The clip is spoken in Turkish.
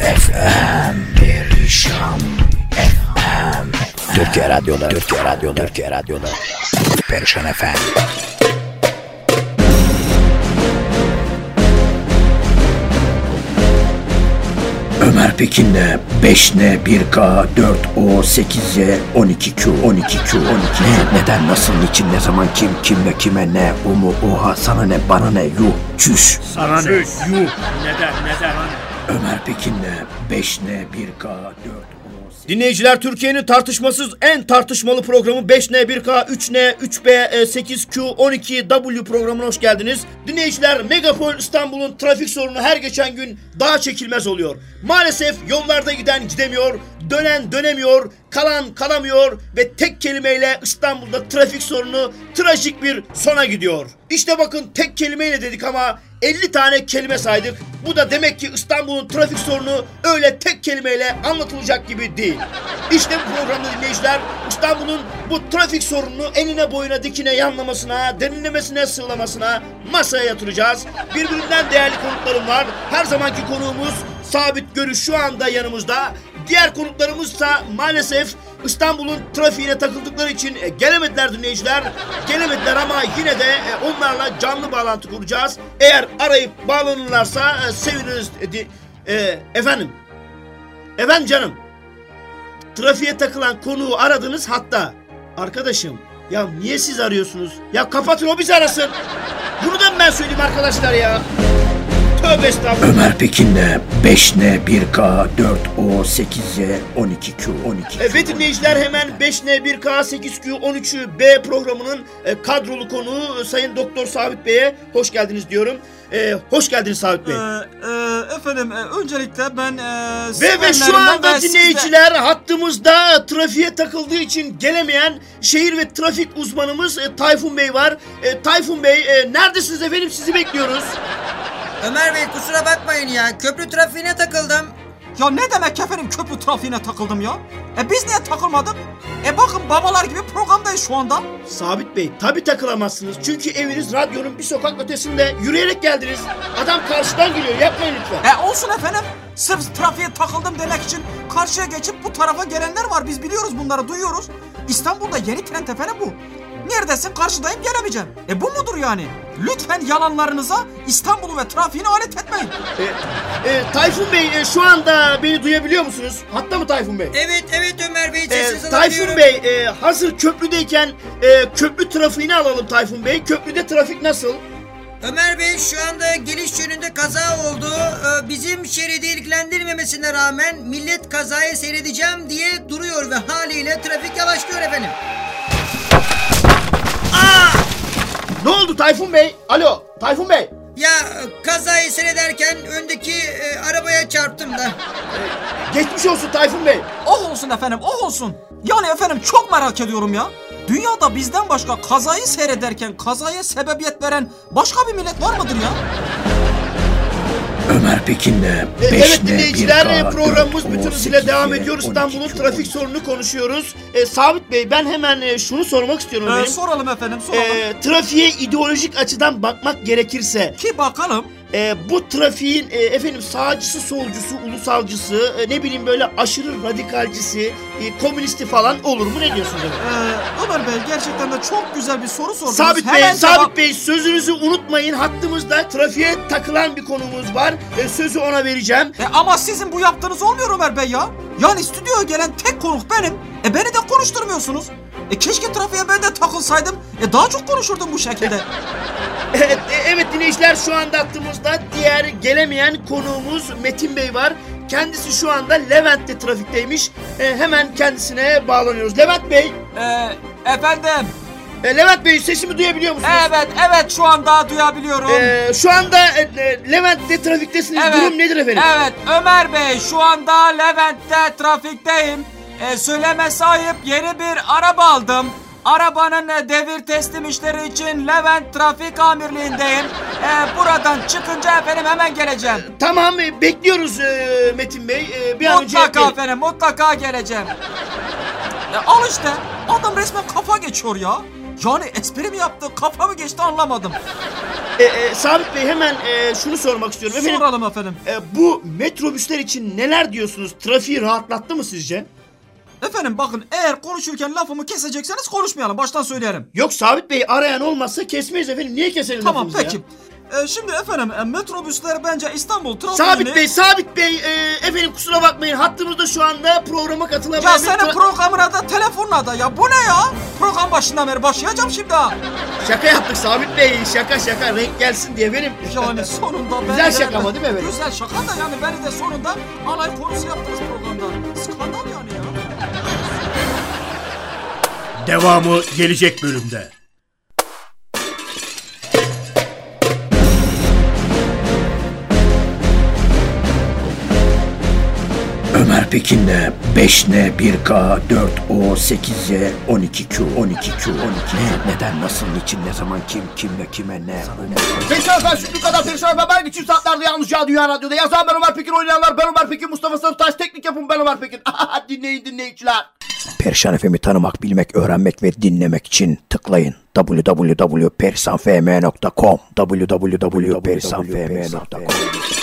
FM Perişan FM Türkiye Radyo'da Türkiye Radyo'da Türkiye Radyo'da. Perişan FM Ömer Pekin'le 5N 1K 4O 8Y 12Q 12Q 12 Ne neden nasıl niçin ne zaman kim kimle kime ne? O mu oha sana ne bana ne? Yuh çüş. Sana ne? Yuh. Neden? Neden? Ömer Pekin'le 5N 1K 4O Dinleyiciler Türkiye'nin tartışmasız en tartışmalı programı 5N, 1K, 3N, 3B, 8Q, 12W programına hoş geldiniz. Dinleyiciler Megapol İstanbul'un trafik sorunu her geçen gün daha çekilmez oluyor. Maalesef yollarda giden gidemiyor, dönen dönemiyor, kalan kalamıyor ve tek kelimeyle İstanbul'da trafik sorunu trajik bir sona gidiyor. İşte bakın tek kelimeyle dedik ama 50 tane kelime saydık. Bu da demek ki İstanbul'un trafik sorunu öyle tek kelimeyle anlatılacak gibi değil. İşte bu programda dinleyiciler İstanbul'un bu trafik sorununu enine boyuna dikine yanlamasına, derinlemesine sığlamasına masaya yatıracağız. Birbirinden değerli konuklarım var. Her zamanki konuğumuz Sabit Görüş şu anda yanımızda. Diğer konuklarımızsa maalesef İstanbul'un trafiğine takıldıkları için e, gelemediler dinleyiciler. Gelemediler ama yine de e, onlarla canlı bağlantı kuracağız. Eğer arayıp bağlanırlarsa e, seviniriz. Di- efendim. Efendim canım. Trafiğe takılan konuğu aradınız hatta. Arkadaşım ya niye siz arıyorsunuz? Ya kapatın o bizi arasın. Bunu da ben söyleyeyim arkadaşlar ya? Ömer Pekin'le 5N 1K 4O 8Y 12Q 12 Evet dinleyiciler hemen 5N 1K 8Q 13'ü B programının e, kadrolu konuğu e, Sayın Doktor Sabit Bey'e hoş geldiniz diyorum. E, hoş geldiniz Sabit Bey. Ee, e, efendim e, öncelikle ben e, Ve, ve şu anda ve sizde- dinleyiciler hattımızda trafiğe takıldığı için gelemeyen şehir ve trafik uzmanımız e, Tayfun Bey var. E, Tayfun Bey e, neredesiniz efendim sizi bekliyoruz. Ömer Bey kusura bakmayın ya. Köprü trafiğine takıldım. Ya ne demek efendim köprü trafiğine takıldım ya? E biz niye takılmadık? E bakın babalar gibi programdayız şu anda. Sabit Bey tabi takılamazsınız çünkü eviniz radyonun bir sokak ötesinde yürüyerek geldiniz. Adam karşıdan geliyor yapmayın lütfen. E olsun efendim. Sırf trafiğe takıldım demek için karşıya geçip bu tarafa gelenler var. Biz biliyoruz bunları duyuyoruz. İstanbul'da yeni trend efendim bu. Neredesin karşıdayım gelemeyeceğim. E bu mudur yani? Lütfen yalanlarınıza İstanbul'u ve trafiğini alet etmeyin. E, e, Tayfun Bey e, şu anda beni duyabiliyor musunuz? Hatta mı Tayfun Bey? Evet evet Ömer Bey E, Tayfun. Bey e, hazır köprüdeyken e, köprü trafiğini alalım Tayfun Bey. Köprüde trafik nasıl? Ömer Bey şu anda geliş yönünde kaza oldu. Ee, bizim şeridi ilgilendirmemesine rağmen millet kazayı seyredeceğim diye duruyor ve haliyle trafik yavaşlıyor efendim. Oldu Tayfun Bey? Alo Tayfun Bey. Ya kazayı seyrederken öndeki e, arabaya çarptım da. Geçmiş olsun Tayfun Bey. Oh olsun efendim, oh olsun. Yani efendim çok merak ediyorum ya. Dünyada bizden başka kazayı seyrederken kazaya sebebiyet veren başka bir millet var mıdır ya? Ömer Pekin'le E, 5N Evet dinleyiciler 1K e, programımız 4O bütün hızıyla 8Y devam ediyor. İstanbul'un 12Q trafik sorununu konuşuyoruz. E, Sabit Bey ben hemen e, şunu sormak istiyorum Ee, benim. soralım efendim, soralım. E, trafiğe ideolojik açıdan bakmak gerekirse Ki bakalım. E, bu trafiğin e, efendim sağcısı, solcusu, ulusalcısı, e, ne bileyim böyle aşırı radikalcisi, e, komünisti falan olur mu? Ne diyorsunuz? Ee, Ömer Bey gerçekten de çok güzel bir soru sordunuz. Sabit Bey, Hemen Sabit cevap- Bey sözünüzü unutmayın. Hattımızda trafiğe takılan bir konumuz var. E, sözü ona vereceğim. E, ama sizin bu yaptığınız olmuyor Ömer Bey ya. Yani stüdyoya gelen tek konuk benim. E beni de konuşturmuyorsunuz. E keşke trafiğe ben de takılsaydım. E daha çok konuşurdum bu şekilde. Evet, e, evet dinleyiciler şu anda hattımızda diğer gelemeyen konuğumuz Metin Bey var. Kendisi şu anda Levent'te trafikteymiş. E, hemen kendisine bağlanıyoruz. Levent Bey, e, efendim. e, Levent Bey sesimi duyabiliyor musunuz? Evet evet şu anda duyabiliyorum. E, şu anda e, e, Levent'te trafiktesiniz. Evet. Durum nedir efendim? Evet Ömer Bey şu anda Levent'te trafikteyim. E, söyleme sahip yeni bir araba aldım. Arabanın e, devir teslim işleri için Levent Trafik Amirliğindeyim. E, buradan çıkınca efendim hemen geleceğim. Tamam, e, bekliyoruz e, Metin Bey. E, bir an önce Mutlaka efendim mutlaka geleceğim. E, al işte adam resmen kafa geçiyor ya. Yani espri mi yaptı kafa mı geçti anlamadım. E, e, Sabit Bey hemen e, şunu sormak istiyorum. Efendim Soralım efendim. e, bu metrobüsler için neler diyorsunuz? Trafiği rahatlattı mı sizce? Efendim bakın eğer konuşurken lafımı kesecekseniz konuşmayalım baştan söyleyelim. Yok Sabit Bey arayan olmazsa kesmeyiz efendim. Niye keselim Tamam lafımızı peki. ya? E, şimdi efendim e, metrobüsler bence İstanbul trafiğini... Sabit Bey, Sabit Bey, e, efendim kusura bakmayın hattımızda şu anda programa katılamayan... Ya bir senin tra- programına da telefonla da ya bu ne ya? Program başından beri başlayacağım şimdi ha. Şaka yaptık Sabit Bey, şaka şaka renk gelsin diye benim. Yani sonunda beni Güzel şaka ama değil mi efendim? Güzel şaka da yani beni de sonunda alay konusu yaptınız programda. Skandal yani ya. Devamı gelecek bölümde. Ömer Pekin'le 5N 1K 4O 8Y 12Q 12Q 12 ne? Neden? Nasıl? Niçin? Ne zaman? Kim? Kimle? Kime? Ne? Perişan ben Şükrü kadar perişan ben ben için saatlerde yalnızca Dünya Radyo'da yazan ben Ömer Pekin oynayanlar ben Ömer Pekin Mustafa Sarıtaş teknik yapım ben Ömer Pekin. Dinleyin dinleyiciler. Perişan FM'i tanımak, bilmek, öğrenmek ve dinlemek için tıklayın. www.perisanfm.com www.perisanfm.com